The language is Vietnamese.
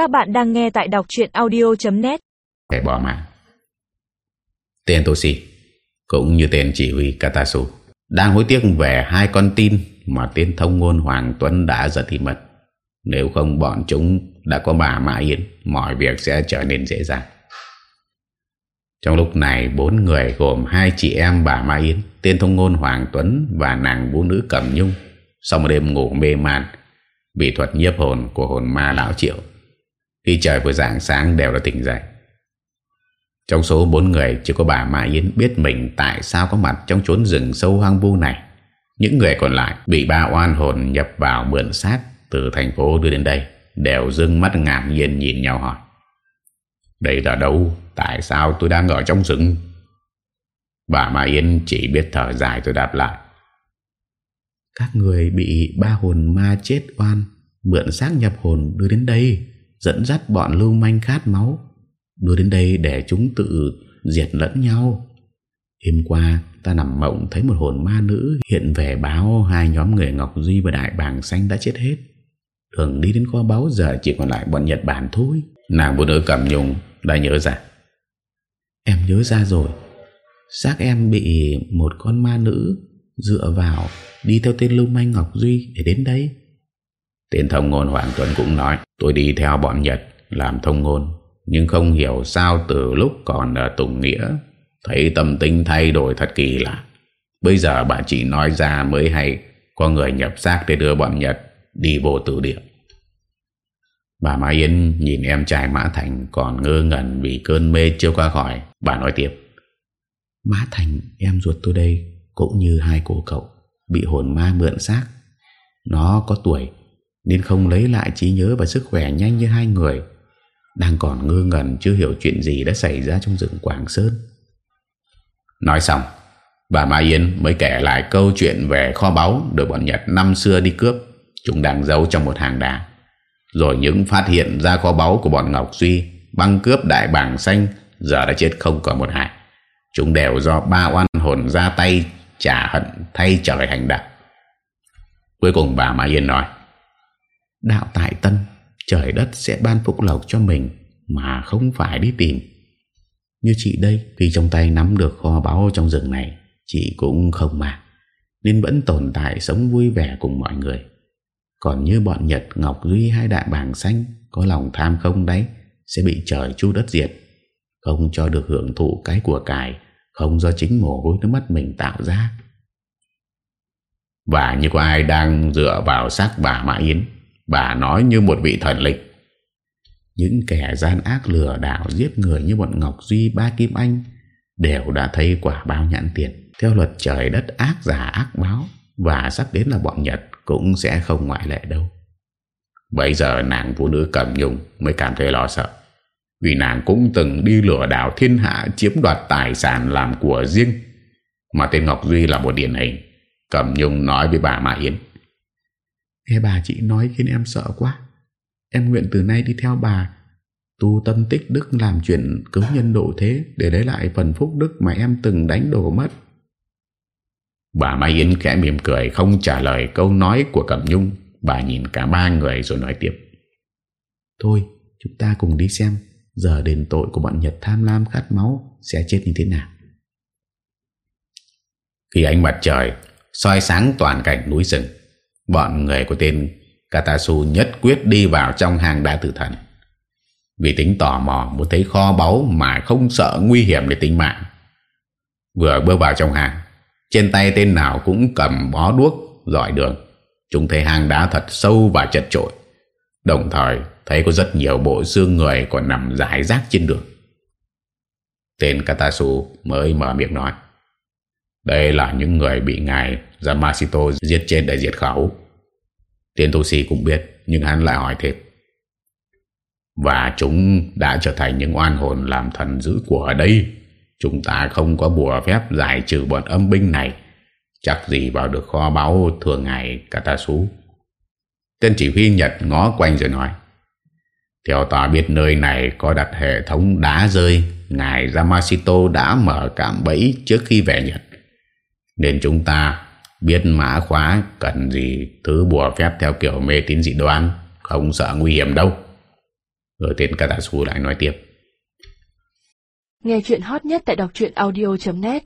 Các bạn đang nghe tại đọc chuyện audio.net Để bỏ mạng. Tên Toshi Cũng như tên chỉ huy Katasu Đang hối tiếc về hai con tin Mà tên thông ngôn Hoàng Tuấn đã giật thì mật Nếu không bọn chúng đã có bà Mã Yến, Mọi việc sẽ trở nên dễ dàng. Trong lúc này Bốn người gồm hai chị em bà Mã Yến, Tên thông ngôn Hoàng Tuấn Và nàng vũ nữ Cẩm Nhung Sau một đêm ngủ mê man Bị thuật nhiếp hồn của hồn ma lão triệu. Khi trời vừa rạng sáng đều đã tỉnh dậy. Trong số bốn người, Chỉ có bà Mã Yến biết mình Tại sao có mặt trong chốn rừng sâu hoang vu này. Những người còn lại Bị ba oan hồn nhập vào mượn xác Từ thành phố đưa đến đây, Đều dưng mắt ngạc nhiên nhìn nhau hỏi. Đây là đâu? Tại sao tôi đang ở trong rừng? Bà Mã Yến chỉ biết thở dài tôi đáp lại. Các người bị ba hồn ma chết oan, Mượn xác nhập hồn đưa đến đây. Dẫn dắt bọn lưu manh khát máu. Đưa đến đây để chúng tự diệt lẫn nhau. Hôm qua, ta nằm mộng thấy một hồn ma nữ Hiện về báo hai nhóm người Ngọc Duy và Đại Bàng Xanh đã chết hết. Thường đi đến kho báu giờ chỉ còn lại bọn Nhật Bản thôi. Nàng phụ nữ cầm nhung đã nhớ ra. Em nhớ ra rồi. Xác em bị một con ma nữ dựa vào đi theo tên Lưu Manh Ngọc Duy để đến đây. Tên thông ngôn Hoàng Tuấn cũng nói, tôi đi theo bọn Nhật làm thông ngôn, nhưng không hiểu sao từ lúc còn ở Tùng Nghĩa, thấy tâm tính thay đổi thật kỳ lạ. Bây giờ bà chỉ nói ra mới hay, có người nhập xác để đưa bọn Nhật đi vô tử địa. Bà Mai Yên nhìn em trai Mã Thành còn ngơ ngẩn vì cơn mê chưa qua khỏi. Bà nói tiếp. Mã Thành, em ruột tôi đây cũng như hai cô cậu, bị hồn ma mượn xác. Nó có tuổi nên không lấy lại trí nhớ và sức khỏe nhanh như hai người. Đang còn ngơ ngẩn chưa hiểu chuyện gì đã xảy ra trong rừng Quảng Sơn. Nói xong, bà Mai Yên mới kể lại câu chuyện về kho báu được bọn Nhật năm xưa đi cướp. Chúng đang giấu trong một hàng đá. Rồi những phát hiện ra kho báu của bọn Ngọc Duy băng cướp đại bảng xanh giờ đã chết không còn một hại. Chúng đều do ba oan hồn ra tay trả hận thay trời hành đặc Cuối cùng bà Mai Yên nói Đạo tại tân, Trời đất sẽ ban phúc lộc cho mình Mà không phải đi tìm. Như chị đây, Khi trong tay nắm được kho báu trong rừng này, Chị cũng không mà, Nên vẫn tồn tại sống vui vẻ cùng mọi người. Còn như bọn Nhật Ngọc Duy hai đại bảng xanh, Có lòng tham không đấy, Sẽ bị trời chu đất diệt. Không cho được hưởng thụ cái của cải, Không do chính mồ hôi nước mắt mình tạo ra. Và như có ai đang dựa vào xác bà Mã Yến Bà nói như một vị thần linh Những kẻ gian ác lừa đảo giết người như bọn Ngọc Duy, Ba Kim Anh Đều đã thấy quả bao nhãn tiền. Theo luật trời đất ác giả ác báo, Và sắp đến là bọn Nhật cũng sẽ không ngoại lệ đâu. Bây giờ nàng phụ nữ cầm nhung mới cảm thấy lo sợ, Vì nàng cũng từng đi lừa đảo thiên hạ chiếm đoạt tài sản làm của riêng. Mà tên Ngọc Duy là một điển hình, cầm Nhung nói với bà Mã Yến. Nghe bà chị nói khiến em sợ quá. Em nguyện từ nay đi theo bà Tu tâm tích đức làm chuyện cứu nhân độ thế Để lấy lại phần phúc đức mà em từng đánh đổ mất. Bà Mai Yến khẽ mỉm cười Không trả lời câu nói của Cẩm Nhung. Bà nhìn cả ba người rồi nói tiếp. Thôi chúng ta cùng đi xem Giờ đền tội của bọn Nhật tham lam khát máu Sẽ chết như thế nào. Khi ánh mặt trời soi sáng toàn cảnh núi rừng. Bọn người của tên Katasu nhất quyết đi vào trong hang đá tử thần. Vì tính tò mò muốn thấy kho báu mà không sợ nguy hiểm để tính mạng. Vừa bước vào trong hang, trên tay tên nào cũng cầm bó đuốc dọi đường. Chúng thấy hang đá thật sâu và chật trội. Đồng thời thấy có rất nhiều bộ xương người còn nằm rải rác trên đường. Tên Katasu mới mở miệng nói. Đây là những người bị ngài Yamashito giết chết để diệt khẩu. Tiên Sĩ cũng biết, nhưng hắn lại hỏi thêm. Và chúng đã trở thành những oan hồn làm thần giữ của ở đây. Chúng ta không có bùa phép giải trừ bọn âm binh này. Chắc gì vào được kho báu thường ngày Katasu. Tên chỉ huy Nhật ngó quanh rồi nói. Theo ta biết nơi này có đặt hệ thống đá rơi, ngài Yamashito đã mở cạm bẫy trước khi về Nhật. Nên chúng ta biết mã khóa cần gì thứ bùa phép theo kiểu mê tín dị đoan, không sợ nguy hiểm đâu. Rồi tên Katasu lại nói tiếp. Nghe chuyện hot nhất tại đọc audio.net